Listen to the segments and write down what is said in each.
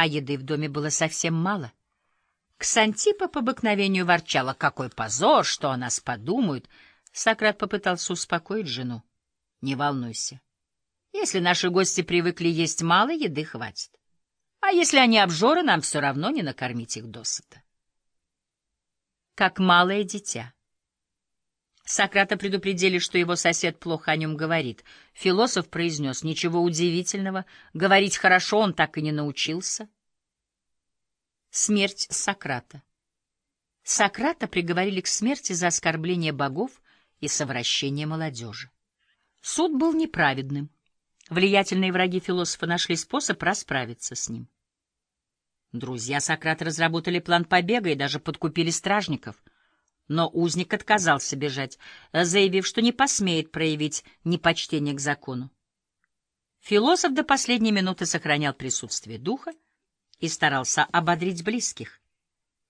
а еды в доме было совсем мало. Ксантипа по обыкновению ворчала, какой позор, что о нас подумают. Сократ попытался успокоить жену. Не волнуйся. Если наши гости привыкли есть мало, еды хватит. А если они обжоры, нам все равно не накормить их досыта. Как малое дитя. Сократа предупредили, что его сосед плохо о нем говорит. Философ произнес, ничего удивительного, говорить хорошо он так и не научился. Смерть Сократа. Сократа приговорили к смерти за оскорбление богов и совращение молодежи. Суд был неправедным. Влиятельные враги философа нашли способ расправиться с ним. Друзья Сократа разработали план побега и даже подкупили стражников. Но узник отказался бежать, заявив, что не посмеет проявить непочтение к закону. Философ до последней минуты сохранял присутствие духа, и старался ободрить близких.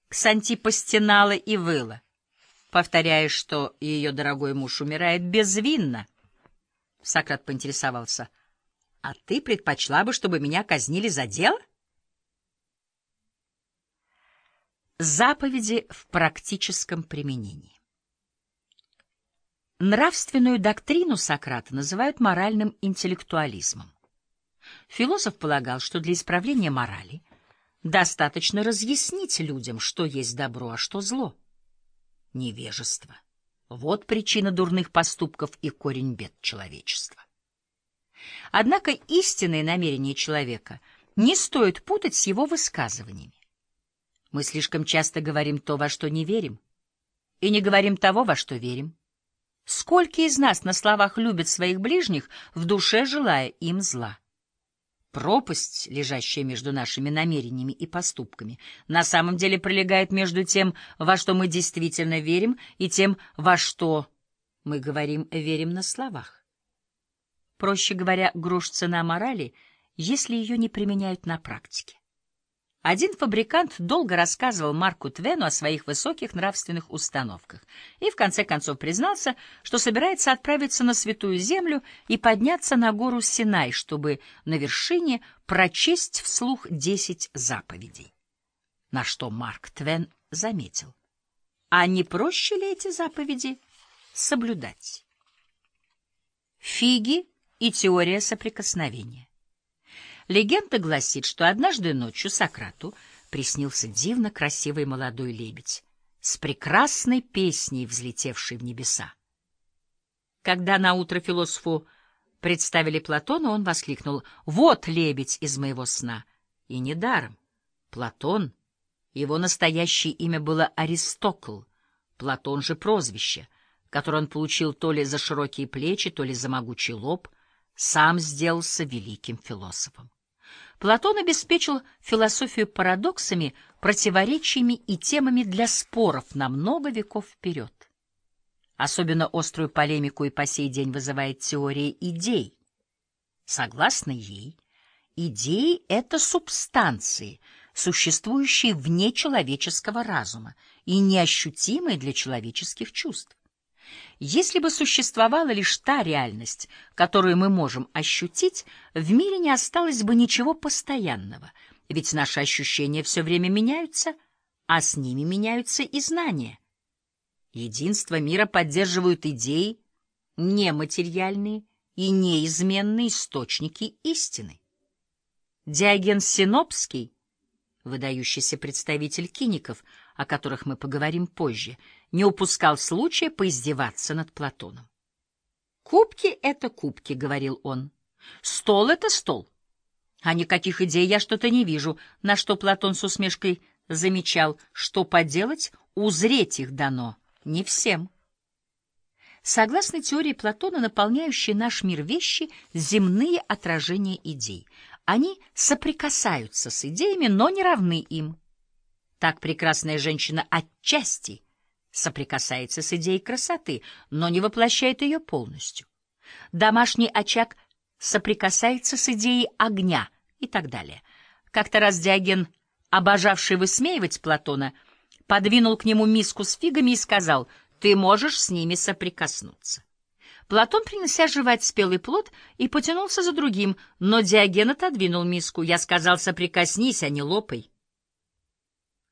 Ксантипа стенала и выла, повторяя, что ее дорогой муж умирает безвинно. Сократ поинтересовался, «А ты предпочла бы, чтобы меня казнили за дело?» Заповеди в практическом применении Нравственную доктрину Сократа называют моральным интеллектуализмом. Философ полагал, что для исправления морали Достаточно разъяснить людям, что есть добро, а что зло. Невежество. Вот причина дурных поступков и корень бед человечества. Однако истинные намерения человека не стоит путать с его высказываниями. Мы слишком часто говорим то, во что не верим, и не говорим того, во что верим. Сколько из нас на словах любят своих ближних, в душе желая им зла? Пропасть, лежащая между нашими намерениями и поступками, на самом деле пролегает между тем, во что мы действительно верим, и тем, во что мы говорим верим на словах. Проще говоря, грош цена морали, если ее не применяют на практике. Один фабрикант долго рассказывал Марку Твену о своих высоких нравственных установках и в конце концов признался, что собирается отправиться на Святую Землю и подняться на гору Синай, чтобы на вершине прочесть вслух десять заповедей. На что Марк Твен заметил. А не проще ли эти заповеди соблюдать? Фиги и теория соприкосновения. Легенда гласит, что однажды ночью Сократу приснился дивно красивый молодой лебедь с прекрасной песней, взлетевшей в небеса. Когда наутро философу представили Платона, он воскликнул «Вот лебедь из моего сна!» И недаром. Платон, его настоящее имя было Аристокл, Платон же прозвище, которое он получил то ли за широкие плечи, то ли за могучий лоб, сам сделался великим философом. Платон обеспечил философию парадоксами, противоречиями и темами для споров на много веков вперед. Особенно острую полемику и по сей день вызывает теория идей. Согласно ей, идеи — это субстанции, существующие вне человеческого разума и неощутимые для человеческих чувств. Если бы существовала лишь та реальность, которую мы можем ощутить, в мире не осталось бы ничего постоянного, ведь наши ощущения все время меняются, а с ними меняются и знания. Единство мира поддерживают идеи, нематериальные и неизменные источники истины. Диоген Синопский, выдающийся представитель киников, о которых мы поговорим позже, не упускал случая поиздеваться над Платоном. «Кубки — это кубки», — говорил он. «Стол — это стол. А никаких идей я что-то не вижу, на что Платон с усмешкой замечал, что поделать, узреть их дано не всем». Согласно теории Платона, наполняющие наш мир вещи — земные отражения идей. Они соприкасаются с идеями, но не равны им. Так прекрасная женщина отчасти соприкасается с идеей красоты, но не воплощает ее полностью. Домашний очаг соприкасается с идеей огня и так далее. Как-то раз Диоген, обожавший высмеивать Платона, подвинул к нему миску с фигами и сказал, «Ты можешь с ними соприкоснуться». Платон принялся жевать спелый плод и потянулся за другим, но Диоген отодвинул миску. Я сказал, соприкоснись, а не лопай.